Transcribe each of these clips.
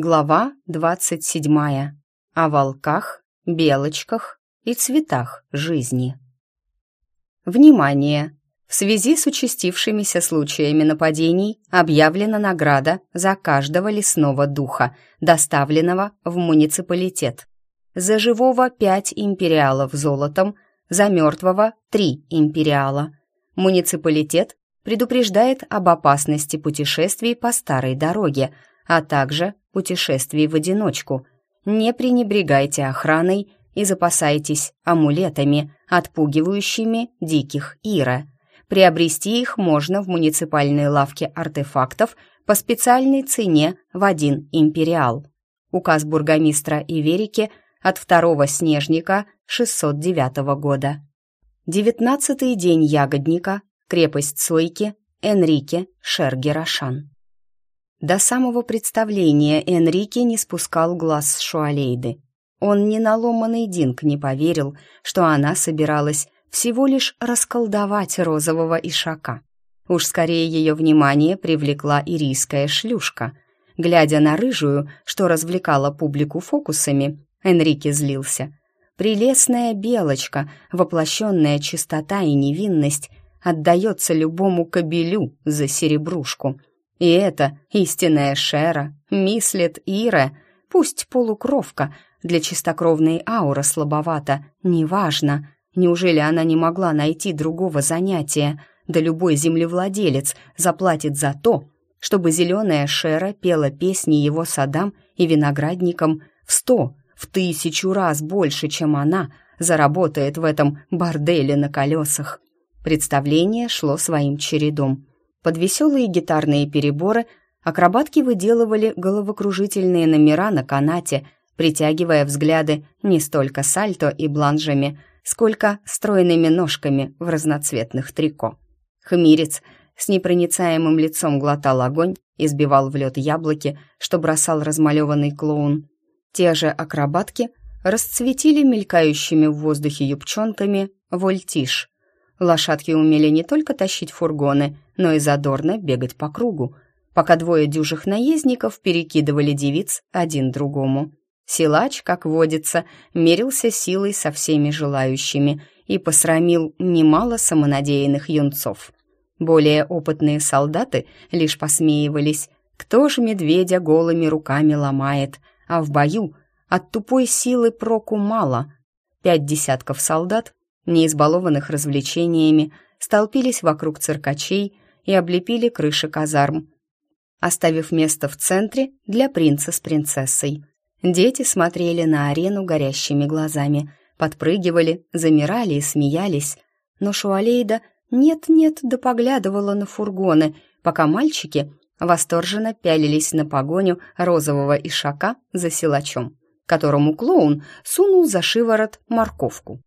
Глава двадцать седьмая. О волках, белочках и цветах жизни. Внимание! В связи с участившимися случаями нападений объявлена награда за каждого лесного духа, доставленного в муниципалитет. За живого пять империалов золотом, за мертвого три империала. Муниципалитет предупреждает об опасности путешествий по старой дороге, а также путешествий в одиночку. Не пренебрегайте охраной и запасайтесь амулетами, отпугивающими диких Ира. Приобрести их можно в муниципальной лавке артефактов по специальной цене в один империал. Указ бургомистра Иверики от 2 снежника 609 года. Девятнадцатый день ягодника, крепость Сойки, Энрике Шергерашан. До самого представления Энрике не спускал глаз с Шуалейды. Он ни на ломаный Динк не поверил, что она собиралась всего лишь расколдовать розового ишака. Уж скорее ее внимание привлекла ирийская шлюшка. Глядя на рыжую, что развлекала публику фокусами, Энрике злился. Прелестная белочка, воплощенная чистота и невинность, отдается любому кобелю за серебрушку — и это истинная Шера, мислит Ира, пусть полукровка, для чистокровной аура слабовата, неважно. Неужели она не могла найти другого занятия? Да любой землевладелец заплатит за то, чтобы зеленая Шера пела песни его садам и виноградникам в сто, в тысячу раз больше, чем она заработает в этом борделе на колесах. Представление шло своим чередом. Под веселые гитарные переборы акробатки выделывали головокружительные номера на канате, притягивая взгляды не столько сальто и бланжами, сколько стройными ножками в разноцветных трико. Хмирец с непроницаемым лицом глотал огонь и сбивал в лед яблоки, что бросал размалеванный клоун. Те же акробатки расцветили мелькающими в воздухе юбчонками вольтиш. Лошадки умели не только тащить фургоны, но и задорно бегать по кругу, пока двое дюжих наездников перекидывали девиц один другому. Силач, как водится, мерился силой со всеми желающими и посрамил немало самонадеянных юнцов. Более опытные солдаты лишь посмеивались, кто же медведя голыми руками ломает, а в бою от тупой силы проку мало. Пять десятков солдат, не избалованных развлечениями, столпились вокруг циркачей, и облепили крыши казарм, оставив место в центре для принца с принцессой. Дети смотрели на арену горящими глазами, подпрыгивали, замирали и смеялись, но Шуалейда нет-нет да поглядывала на фургоны, пока мальчики восторженно пялились на погоню розового ишака за силачом, которому клоун сунул за шиворот морковку.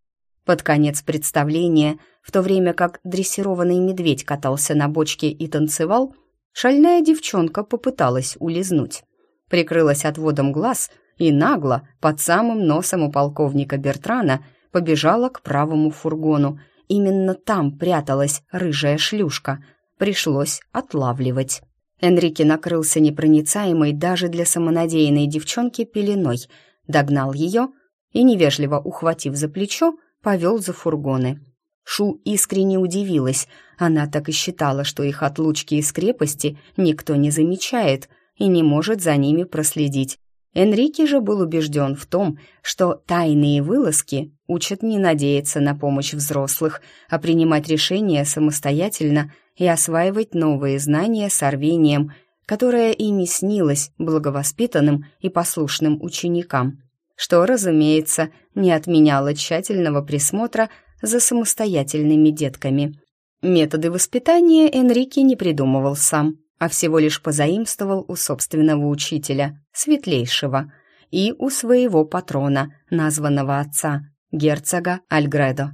Под конец представления, в то время как дрессированный медведь катался на бочке и танцевал, шальная девчонка попыталась улизнуть. Прикрылась отводом глаз и нагло, под самым носом у полковника Бертрана, побежала к правому фургону. Именно там пряталась рыжая шлюшка. Пришлось отлавливать. Энрике накрылся непроницаемой даже для самонадеянной девчонки пеленой, догнал ее и, невежливо ухватив за плечо, повел за фургоны. Шу искренне удивилась. Она так и считала, что их отлучки из крепости никто не замечает и не может за ними проследить. Энрике же был убежден в том, что тайные вылазки учат не надеяться на помощь взрослых, а принимать решения самостоятельно и осваивать новые знания с рвением, которое и не снилось благовоспитанным и послушным ученикам что, разумеется, не отменяло тщательного присмотра за самостоятельными детками. Методы воспитания Энрике не придумывал сам, а всего лишь позаимствовал у собственного учителя, светлейшего, и у своего патрона, названного отца, герцога Альгредо.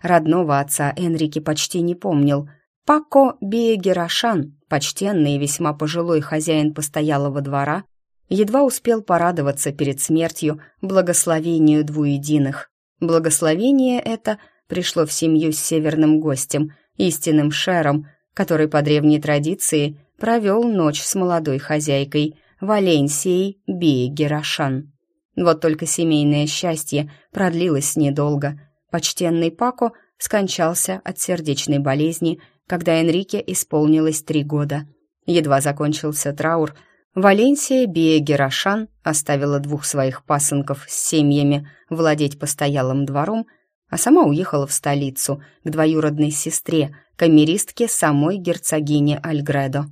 Родного отца Энрике почти не помнил. Пако Биегерашан, почтенный и весьма пожилой хозяин постоялого двора, едва успел порадоваться перед смертью благословению двуединых. Благословение это пришло в семью с северным гостем, истинным шером, который по древней традиции провел ночь с молодой хозяйкой, Валенсией Биегерашан. Вот только семейное счастье продлилось недолго. Почтенный Пако скончался от сердечной болезни, когда Энрике исполнилось три года. Едва закончился траур, Валенсия Биегерашан оставила двух своих пасынков с семьями владеть постоялым двором, а сама уехала в столицу к двоюродной сестре, камеристке самой герцогини Альгредо.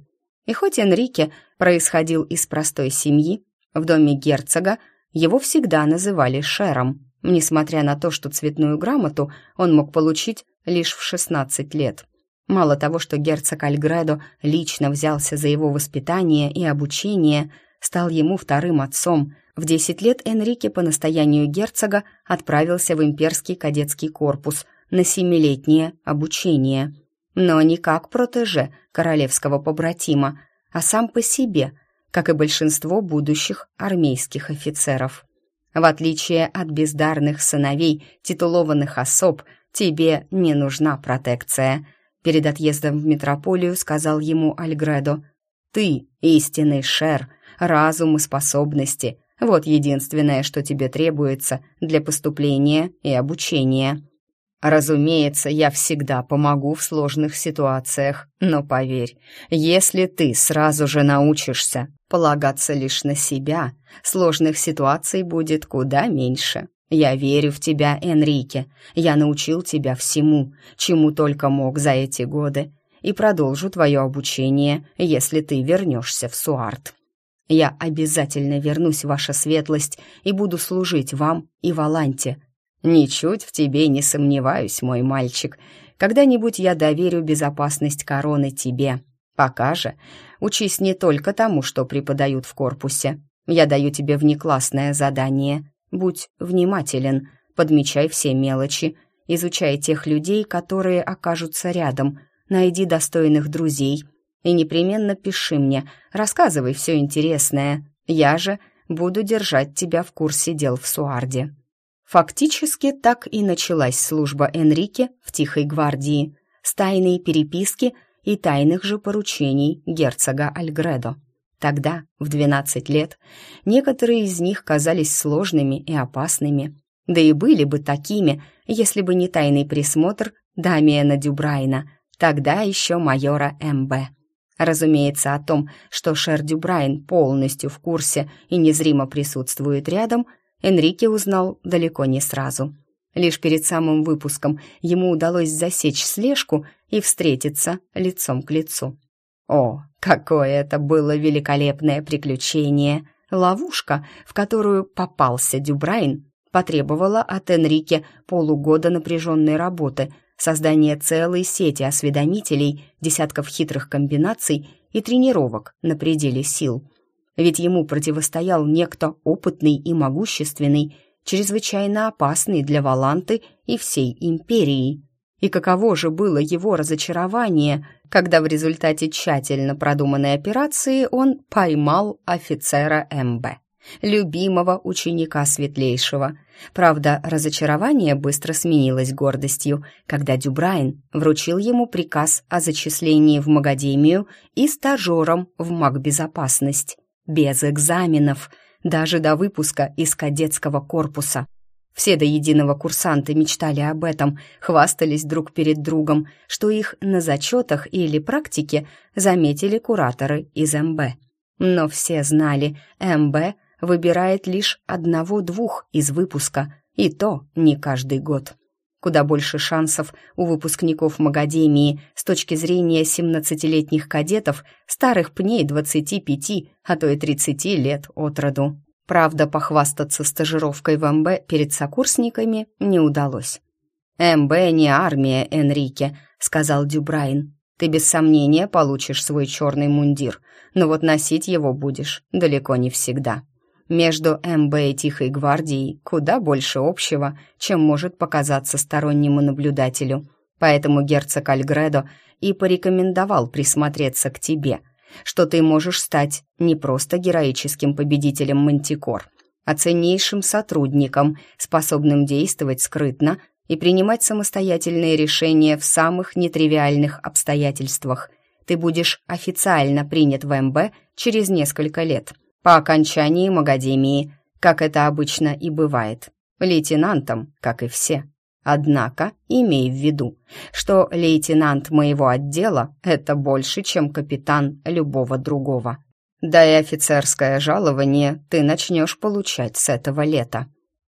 И хоть Энрике происходил из простой семьи, в доме герцога его всегда называли Шером, несмотря на то, что цветную грамоту он мог получить лишь в 16 лет. Мало того, что герцог Альгредо лично взялся за его воспитание и обучение, стал ему вторым отцом. В 10 лет Энрике по настоянию герцога отправился в имперский кадетский корпус на семилетнее обучение – но не как протеже королевского побратима, а сам по себе, как и большинство будущих армейских офицеров. В отличие от бездарных сыновей титулованных особ, тебе не нужна протекция. Перед отъездом в метрополию сказал ему Альгредо. «Ты — истинный шер, разум и способности. Вот единственное, что тебе требуется для поступления и обучения». Разумеется, я всегда помогу в сложных ситуациях, но поверь, если ты сразу же научишься полагаться лишь на себя, сложных ситуаций будет куда меньше. Я верю в тебя, Энрике. Я научил тебя всему, чему только мог за эти годы, и продолжу твое обучение, если ты вернешься в Суарт. Я обязательно вернусь, ваша светлость, и буду служить вам и Валанте, «Ничуть в тебе не сомневаюсь, мой мальчик. Когда-нибудь я доверю безопасность короны тебе. Пока же учись не только тому, что преподают в корпусе. Я даю тебе внеклассное задание. Будь внимателен, подмечай все мелочи, изучай тех людей, которые окажутся рядом, найди достойных друзей и непременно пиши мне, рассказывай все интересное. Я же буду держать тебя в курсе дел в Суарде». Фактически так и началась служба Энрике в Тихой гвардии с тайной переписки и тайных же поручений герцога Альгредо. Тогда, в 12 лет, некоторые из них казались сложными и опасными, да и были бы такими, если бы не тайный присмотр Дамиена Дюбрайна, тогда еще майора МБ. Разумеется, о том, что Шер Дюбрайн полностью в курсе и незримо присутствует рядом – Энрике узнал далеко не сразу. Лишь перед самым выпуском ему удалось засечь слежку и встретиться лицом к лицу. О, какое это было великолепное приключение! Ловушка, в которую попался Дюбрайн, потребовала от Энрике полугода напряженной работы, создания целой сети осведомителей, десятков хитрых комбинаций и тренировок на пределе сил ведь ему противостоял некто опытный и могущественный, чрезвычайно опасный для Валанты и всей империи. И каково же было его разочарование, когда в результате тщательно продуманной операции он поймал офицера МБ, любимого ученика Светлейшего. Правда, разочарование быстро сменилось гордостью, когда Дюбрайн вручил ему приказ о зачислении в Магадемию и стажером в магбезопасность без экзаменов, даже до выпуска из кадетского корпуса. Все до единого курсанты мечтали об этом, хвастались друг перед другом, что их на зачетах или практике заметили кураторы из МБ. Но все знали, МБ выбирает лишь одного-двух из выпуска, и то не каждый год куда больше шансов у выпускников Магадемии с точки зрения 17-летних кадетов, старых пней 25, а то и 30 лет от роду. Правда, похвастаться стажировкой в МБ перед сокурсниками не удалось. «МБ не армия, Энрике», — сказал Дюбрайн. «Ты без сомнения получишь свой черный мундир, но вот носить его будешь далеко не всегда». Между МБ и Тихой гвардией куда больше общего, чем может показаться стороннему наблюдателю. Поэтому герцог Альгредо и порекомендовал присмотреться к тебе, что ты можешь стать не просто героическим победителем Мантикор, а ценнейшим сотрудником, способным действовать скрытно и принимать самостоятельные решения в самых нетривиальных обстоятельствах. Ты будешь официально принят в МБ через несколько лет – по окончании Магадемии, как это обычно и бывает, лейтенантом, как и все. Однако, имей в виду, что лейтенант моего отдела — это больше, чем капитан любого другого. Да и офицерское жалование ты начнешь получать с этого лета.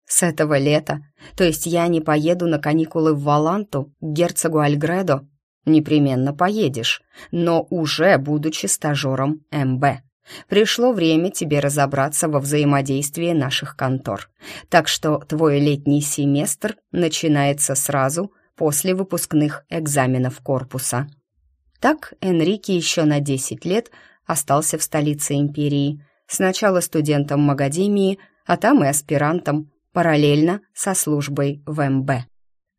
С этого лета? То есть я не поеду на каникулы в Валанту, к герцогу Альгредо? Непременно поедешь, но уже будучи стажером МБ. Пришло время тебе разобраться во взаимодействии наших контор. Так что твой летний семестр начинается сразу после выпускных экзаменов корпуса. Так Энрике еще на 10 лет остался в столице империи. Сначала студентом Магадемии, а там и аспирантом, параллельно со службой в МБ.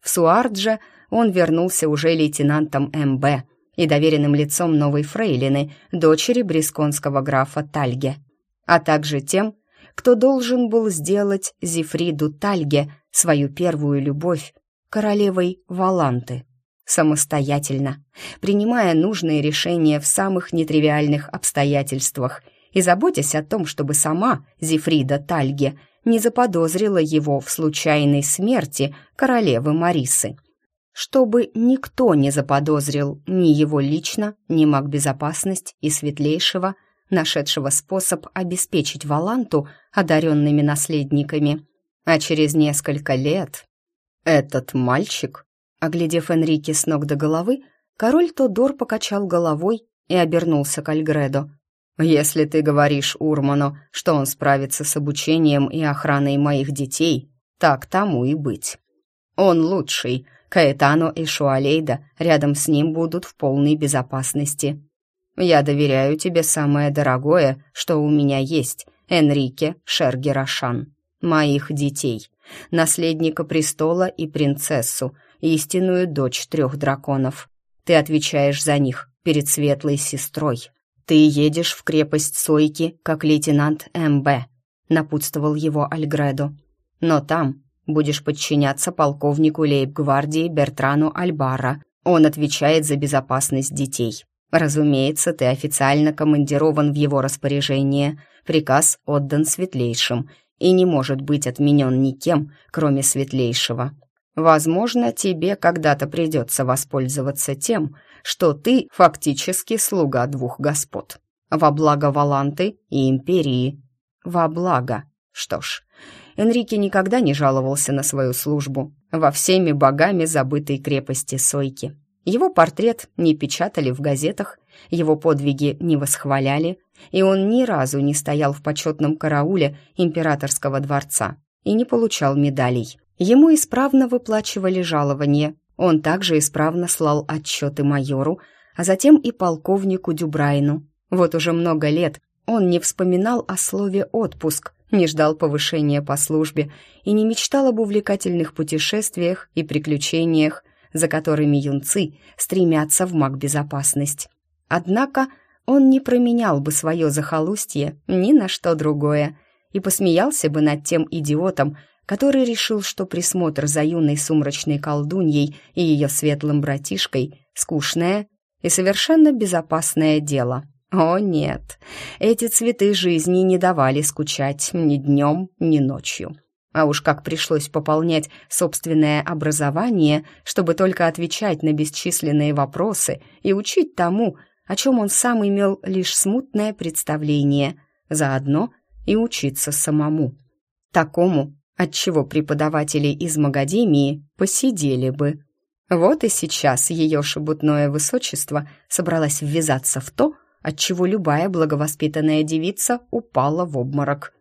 В Суардже он вернулся уже лейтенантом МБ – и доверенным лицом новой фрейлины, дочери брисконского графа Тальге, а также тем, кто должен был сделать Зифриду Тальге свою первую любовь, королевой Валанты, самостоятельно, принимая нужные решения в самых нетривиальных обстоятельствах и заботясь о том, чтобы сама Зифрида Тальге не заподозрила его в случайной смерти королевы Марисы чтобы никто не заподозрил ни его лично, ни маг безопасность и светлейшего, нашедшего способ обеспечить Валанту одаренными наследниками. А через несколько лет этот мальчик, оглядев Энрике с ног до головы, король Тодор покачал головой и обернулся к Альгредо. «Если ты говоришь Урману, что он справится с обучением и охраной моих детей, так тому и быть. Он лучший, Каэтано и Шуалейда рядом с ним будут в полной безопасности. Я доверяю тебе самое дорогое, что у меня есть, Энрике Шергерашан, моих детей, наследника престола и принцессу, истинную дочь трех драконов. Ты отвечаешь за них перед светлой сестрой. Ты едешь в крепость Сойки, как лейтенант МБ, напутствовал его Альгредо. Но там Будешь подчиняться полковнику лейб-гвардии Бертрану Альбара. Он отвечает за безопасность детей. Разумеется, ты официально командирован в его распоряжение. Приказ отдан светлейшим и не может быть отменен никем, кроме светлейшего. Возможно, тебе когда-то придется воспользоваться тем, что ты фактически слуга двух господ. Во благо Валанты и Империи. Во благо. Что ж, Энрике никогда не жаловался на свою службу во всеми богами забытой крепости Сойки. Его портрет не печатали в газетах, его подвиги не восхваляли, и он ни разу не стоял в почетном карауле императорского дворца и не получал медалей. Ему исправно выплачивали жалования, он также исправно слал отчеты майору, а затем и полковнику Дюбрайну. Вот уже много лет он не вспоминал о слове «отпуск», не ждал повышения по службе и не мечтал об увлекательных путешествиях и приключениях, за которыми юнцы стремятся в маг-безопасность. Однако он не променял бы свое захолустье ни на что другое и посмеялся бы над тем идиотом, который решил, что присмотр за юной сумрачной колдуньей и ее светлым братишкой — скучное и совершенно безопасное дело — о нет, эти цветы жизни не давали скучать ни днем, ни ночью. А уж как пришлось пополнять собственное образование, чтобы только отвечать на бесчисленные вопросы и учить тому, о чем он сам имел лишь смутное представление, заодно и учиться самому. Такому, от чего преподаватели из Магадемии посидели бы. Вот и сейчас ее шебутное высочество собралась ввязаться в то, отчего любая благовоспитанная девица упала в обморок.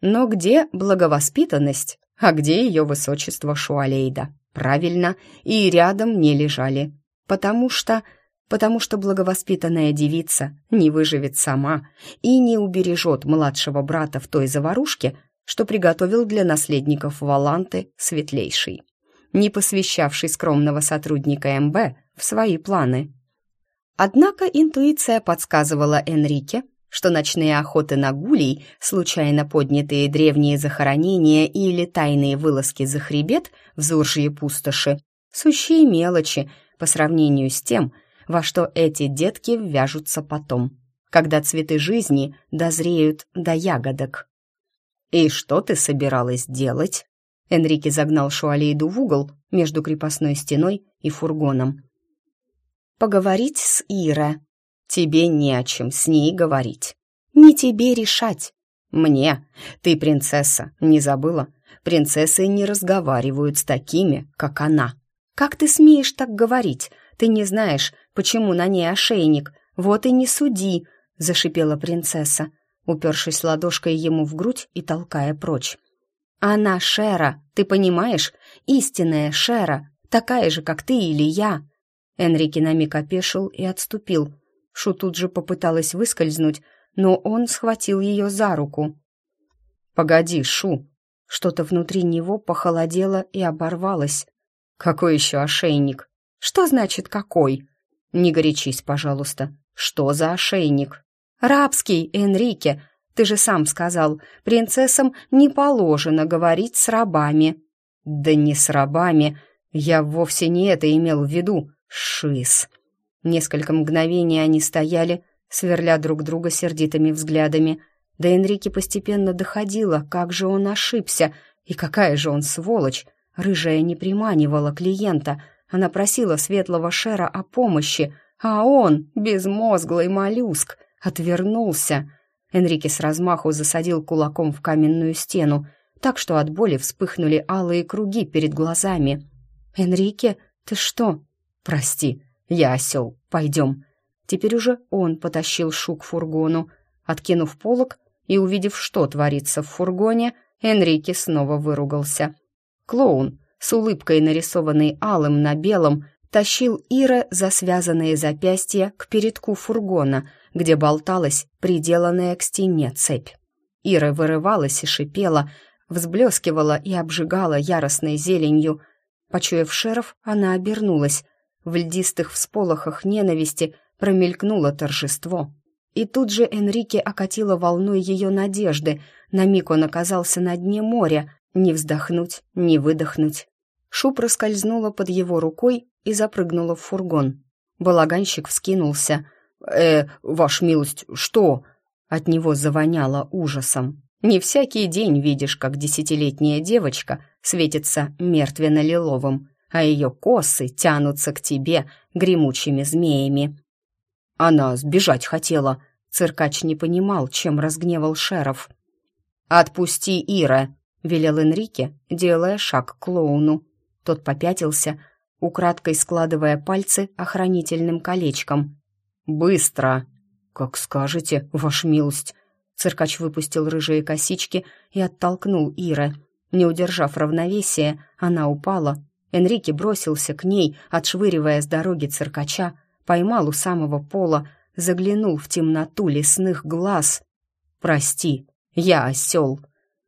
Но где благовоспитанность, а где ее высочество Шуалейда? Правильно, и рядом не лежали. Потому что... Потому что благовоспитанная девица не выживет сама и не убережет младшего брата в той заварушке, что приготовил для наследников Валанты светлейший, не посвящавший скромного сотрудника МБ в свои планы. Однако интуиция подсказывала Энрике, что ночные охоты на гулей, случайно поднятые древние захоронения или тайные вылазки за хребет в Зуржье пустоши — сущие мелочи по сравнению с тем, во что эти детки ввяжутся потом. когда цветы жизни дозреют до ягодок. «И что ты собиралась делать?» Энрике загнал Шуалейду в угол между крепостной стеной и фургоном. «Поговорить с Ира. Тебе не о чем с ней говорить. Не тебе решать. Мне. Ты принцесса, не забыла? Принцессы не разговаривают с такими, как она. Как ты смеешь так говорить? Ты не знаешь, почему на ней ошейник. Вот и не суди», — зашипела принцесса, упершись ладошкой ему в грудь и толкая прочь. «Она Шера, ты понимаешь? Истинная Шера, такая же, как ты или я». Энрике на миг опешил и отступил. Шу тут же попыталась выскользнуть, но он схватил ее за руку. «Погоди, Шу!» Что-то внутри него похолодело и оборвалось. «Какой еще ошейник?» «Что значит «какой»?» «Не горячись, пожалуйста. Что за ошейник?» «Рабский, Энрике. Ты же сам сказал, принцессам не положено говорить с рабами». «Да не с рабами. Я вовсе не это имел в виду. Шиз». Несколько мгновений они стояли, сверля друг друга сердитыми взглядами. До Энрике постепенно доходило, как же он ошибся, и какая же он сволочь. Рыжая не приманивала клиента, она просила светлого Шера о помощи, а он, безмозглый моллюск, отвернулся. Энрике с размаху засадил кулаком в каменную стену, так что от боли вспыхнули алые круги перед глазами. «Энрике, ты что?» «Прости, я осел, пойдем». Теперь уже он потащил Шу к фургону. Откинув полог и увидев, что творится в фургоне, Энрике снова выругался. Клоун, с улыбкой нарисованной алым на белом, тащил Ира за связанные запястья к передку фургона, где болталась приделанная к стене цепь. Ира вырывалась и шипела, взблескивала и обжигала яростной зеленью. Почуяв шеров, она обернулась. В льдистых всполохах ненависти промелькнуло торжество. И тут же Энрике окатила волной ее надежды. На миг он оказался на дне моря. Не вздохнуть, не выдохнуть. Шу проскользнула под его рукой и запрыгнула в фургон. Балаганщик вскинулся. «Э, ваш милость, что?» От него завоняло ужасом. Не всякий день видишь, как десятилетняя девочка светится мертвенно-лиловым, а ее косы тянутся к тебе гремучими змеями. Она сбежать хотела. Циркач не понимал, чем разгневал шеров. «Отпусти Ира», — велел Энрике, делая шаг к клоуну. Тот попятился, украдкой складывая пальцы охранительным колечком. «Быстро!» «Как скажете, ваша милость!» Циркач выпустил рыжие косички и оттолкнул Ира. Не удержав равновесия, она упала. Энрике бросился к ней, отшвыривая с дороги циркача, поймал у самого пола, заглянул в темноту лесных глаз. «Прости, я осел!»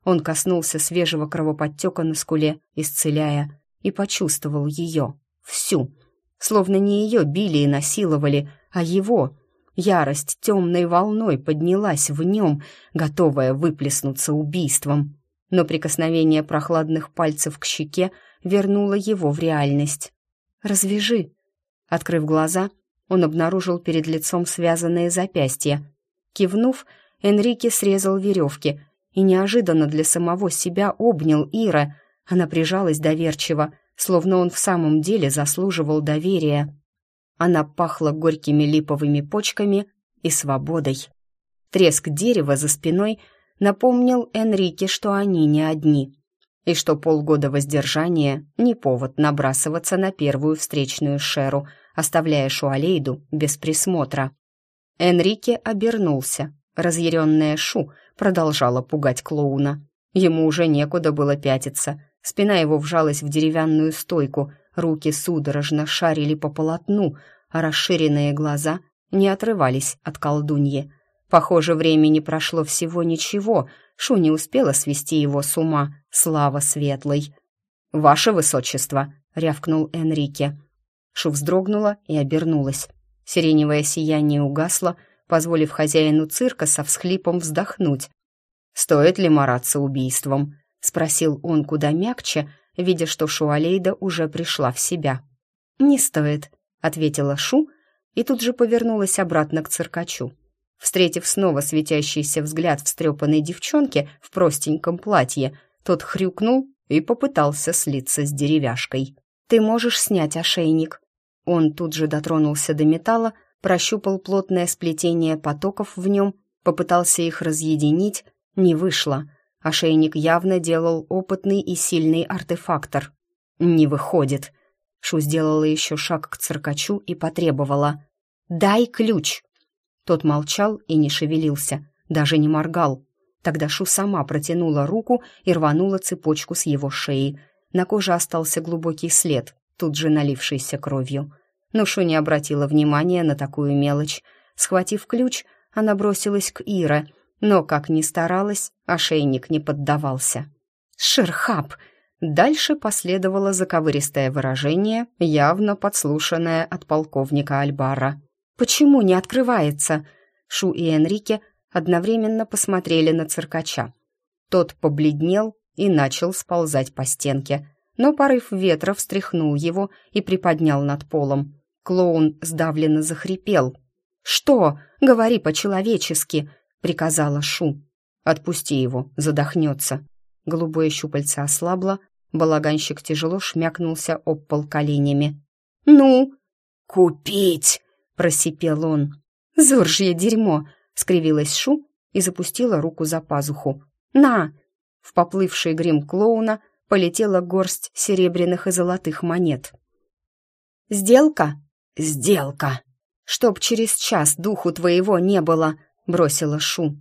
Он коснулся свежего кровоподтека на скуле, исцеляя, и почувствовал ее, всю, словно не ее били и насиловали, а его. Ярость темной волной поднялась в нем, готовая выплеснуться убийством. Но прикосновение прохладных пальцев к щеке вернуло его в реальность. «Развяжи!» Открыв глаза, он обнаружил перед лицом связанные запястья. Кивнув, Энрике срезал веревки и неожиданно для самого себя обнял Ира. Она прижалась доверчиво, словно он в самом деле заслуживал доверия. Она пахла горькими липовыми почками и свободой. Треск дерева за спиной напомнил Энрике, что они не одни, и что полгода воздержания — не повод набрасываться на первую встречную Шеру, оставляя Шуалейду без присмотра. Энрике обернулся. Разъяренная Шу продолжала пугать клоуна. Ему уже некуда было пятиться. Спина его вжалась в деревянную стойку, руки судорожно шарили по полотну, а расширенные глаза не отрывались от колдуньи. Похоже, времени прошло всего ничего, Шу не успела свести его с ума, слава светлой. «Ваше высочество!» — рявкнул Энрике. Шу вздрогнула и обернулась. Сиреневое сияние угасло, позволив хозяину цирка со всхлипом вздохнуть. «Стоит ли мараться убийством?» — спросил он куда мягче, видя, что Шуалейда уже пришла в себя. «Не стоит», — ответила Шу и тут же повернулась обратно к циркачу. Встретив снова светящийся взгляд встрепанной девчонки в простеньком платье, тот хрюкнул и попытался слиться с деревяшкой. «Ты можешь снять ошейник?» Он тут же дотронулся до металла, прощупал плотное сплетение потоков в нем, попытался их разъединить, не вышло. Ошейник явно делал опытный и сильный артефактор. «Не выходит». Шу сделала еще шаг к циркачу и потребовала. «Дай ключ!» Тот молчал и не шевелился, даже не моргал. Тогда Шу сама протянула руку и рванула цепочку с его шеи. На коже остался глубокий след, тут же налившийся кровью. Но Шу не обратила внимания на такую мелочь. Схватив ключ, она бросилась к Ире, но, как ни старалась, ошейник не поддавался. «Шерхаб!» Дальше последовало заковыристое выражение, явно подслушанное от полковника Альбара. «Почему не открывается?» Шу и Энрике одновременно посмотрели на циркача. Тот побледнел и начал сползать по стенке, но порыв ветра встряхнул его и приподнял над полом. Клоун сдавленно захрипел. «Что? Говори по-человечески!» — приказала Шу. «Отпусти его, задохнется». Голубое щупальце ослабло, балаганщик тяжело шмякнулся об пол коленями. «Ну?» «Купить!» — просипел он. «Зуржье дерьмо!» — скривилась Шу и запустила руку за пазуху. «На!» В поплывший грим клоуна полетела горсть серебряных и золотых монет. «Сделка?» «Сделка!» «Чтоб через час духу твоего не было!» — бросила Шу.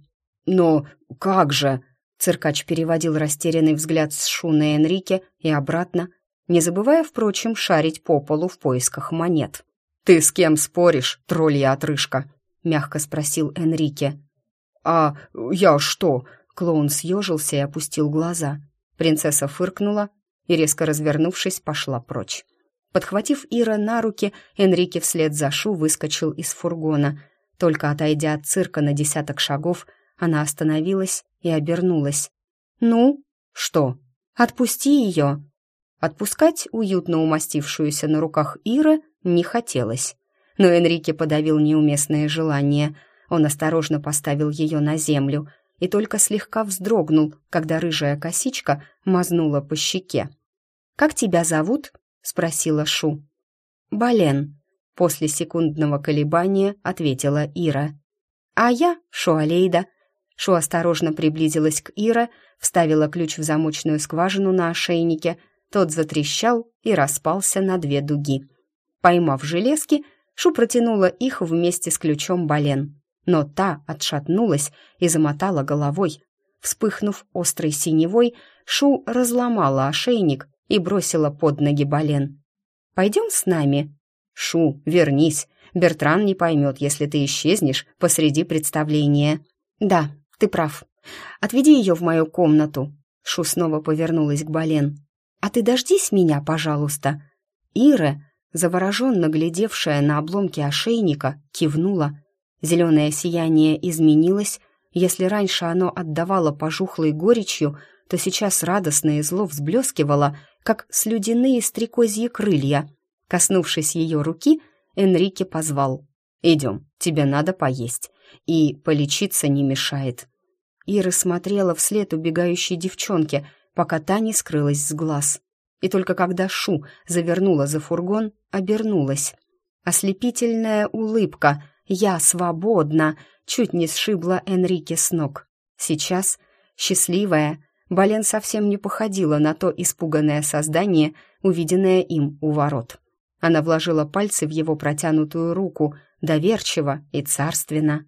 «Но как же?» — циркач переводил растерянный взгляд с Шу на Энрике и обратно, не забывая, впрочем, шарить по полу в поисках монет. «Ты с кем споришь, троллья отрыжка?» — мягко спросил Энрике. «А я что?» — клоун съежился и опустил глаза. Принцесса фыркнула и, резко развернувшись, пошла прочь. Подхватив Ира на руки, Энрике вслед за Шу выскочил из фургона. Только отойдя от цирка на десяток шагов, она остановилась и обернулась. «Ну? Что? Отпусти ее!» Отпускать уютно умастившуюся на руках Ира не хотелось. Но Энрике подавил неуместное желание. Он осторожно поставил ее на землю и только слегка вздрогнул, когда рыжая косичка мазнула по щеке. «Как тебя зовут?» спросила Шу. «Бален», — после секундного колебания ответила Ира. «А я Шуалейда». Шу осторожно приблизилась к Ира, вставила ключ в замочную скважину на ошейнике, тот затрещал и распался на две дуги. Поймав железки, Шу протянула их вместе с ключом Бален, но та отшатнулась и замотала головой. Вспыхнув острой синевой, Шу разломала ошейник и бросила под ноги Бален. «Пойдем с нами?» «Шу, вернись. Бертран не поймет, если ты исчезнешь посреди представления». «Да, ты прав. Отведи ее в мою комнату». Шу снова повернулась к Бален. «А ты дождись меня, пожалуйста». Ира, завороженно глядевшая на обломки ошейника, кивнула. Зеленое сияние изменилось. Если раньше оно отдавало пожухлой горечью, то сейчас радостно и зло взблескивало, как слюдяные стрекозьи крылья. Коснувшись ее руки, Энрике позвал. «Идем, тебе надо поесть, и полечиться не мешает». Ира смотрела вслед убегающей девчонке, пока та не скрылась с глаз. И только когда Шу завернула за фургон, обернулась. Ослепительная улыбка «Я свободна!» чуть не сшибла Энрике с ног. Сейчас, счастливая, Бален совсем не походила на то испуганное создание, увиденное им у ворот. Она вложила пальцы в его протянутую руку, доверчиво и царственно.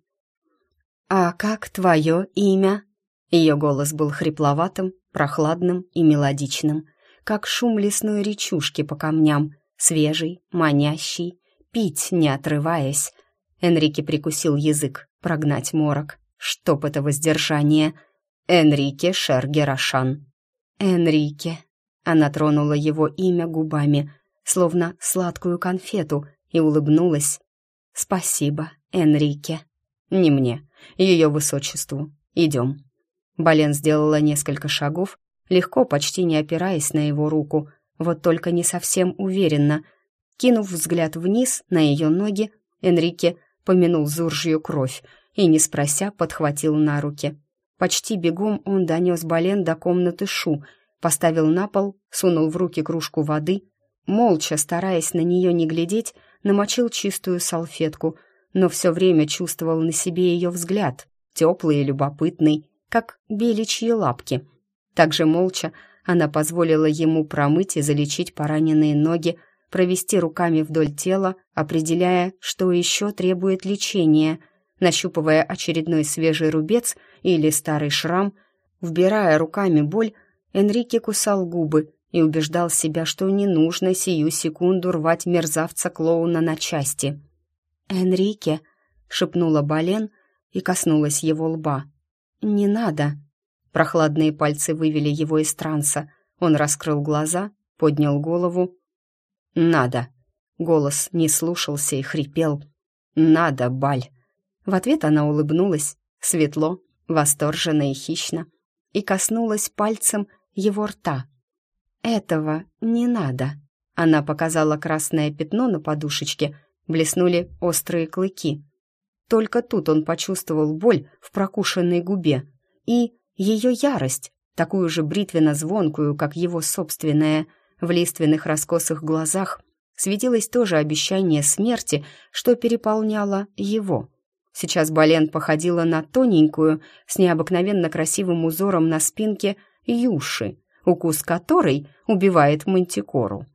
«А как твое имя?» Ее голос был хрипловатым, прохладным и мелодичным, как шум лесной речушки по камням, свежий, манящий, пить не отрываясь. Энрике прикусил язык, прогнать морок. Чтоб это воздержание — Энрике Шергерашан. Энрике. Она тронула его имя губами, словно сладкую конфету, и улыбнулась. «Спасибо, Энрике». «Не мне, ее высочеству. Идем». Бален сделала несколько шагов, легко, почти не опираясь на его руку, вот только не совсем уверенно. Кинув взгляд вниз на ее ноги, Энрике помянул Зуржью кровь и, не спрося, подхватил на руки. Почти бегом он донес Бален до комнаты Шу, поставил на пол, сунул в руки кружку воды, молча, стараясь на нее не глядеть, намочил чистую салфетку, но все время чувствовал на себе ее взгляд, теплый и любопытный, как беличьи лапки. Также молча она позволила ему промыть и залечить пораненные ноги, провести руками вдоль тела, определяя, что еще требует лечения, нащупывая очередной свежий рубец или старый шрам, вбирая руками боль, Энрике кусал губы и убеждал себя, что не нужно сию секунду рвать мерзавца-клоуна на части. «Энрике», — шепнула Бален и коснулась его лба. «Не надо». Прохладные пальцы вывели его из транса. Он раскрыл глаза, поднял голову. «Надо». Голос не слушался и хрипел. «Надо, Баль». В ответ она улыбнулась, светло, восторженно и хищно, и коснулась пальцем его рта. «Этого не надо». Она показала красное пятно на подушечке, блеснули острые клыки. Только тут он почувствовал боль в прокушенной губе и ее ярость, такую же бритвенно-звонкую, как его собственная, в лиственных раскосых глазах светилось тоже обещание смерти, что переполняло его. Сейчас Бален походила на тоненькую, с необыкновенно красивым узором на спинке, юши, укус которой убивает мантикору.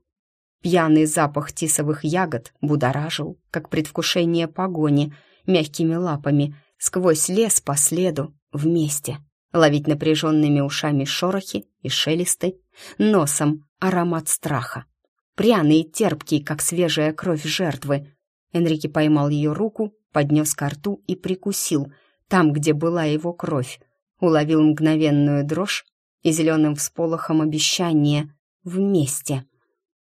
Пьяный запах тисовых ягод будоражил, как предвкушение погони, мягкими лапами, сквозь лес по следу, вместе ловить напряженными ушами шорохи и шелесты, носом аромат страха. Пряный и терпкий, как свежая кровь жертвы. Энрике поймал ее руку, поднес ко рту и прикусил, там, где была его кровь. Уловил мгновенную дрожь и зеленым всполохом обещание «вместе».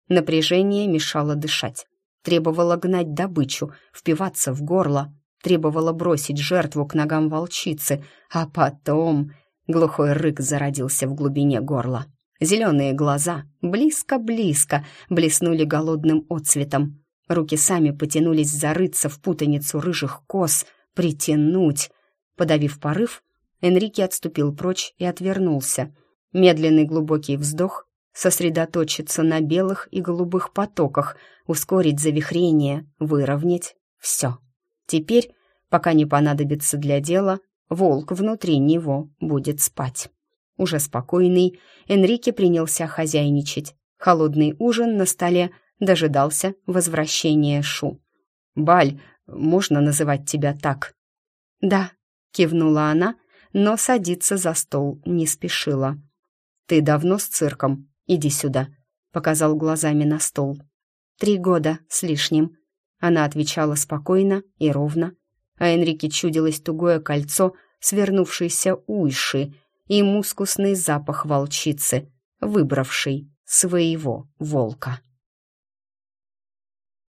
Напряжение мешало дышать, требовало гнать добычу, впиваться в горло, требовало бросить жертву к ногам волчицы, а потом Глухой рык зародился в глубине горла. Зеленые глаза близко-близко блеснули голодным отцветом. Руки сами потянулись зарыться в путаницу рыжих кос, притянуть. Подавив порыв, Энрике отступил прочь и отвернулся. Медленный глубокий вздох, сосредоточиться на белых и голубых потоках, ускорить завихрение, выровнять. Все. Теперь, пока не понадобится для дела, волк внутри него будет спать. Уже спокойный, Энрике принялся хозяйничать. Холодный ужин на столе дожидался возвращения Шу. «Баль, можно называть тебя так?» «Да», — кивнула она, но садиться за стол не спешила. «Ты давно с цирком? Иди сюда», — показал глазами на стол. «Три года с лишним», — она отвечала спокойно и ровно, а Энрике чудилось тугое кольцо свернувшейся уйши и мускусный запах волчицы, выбравшей своего волка.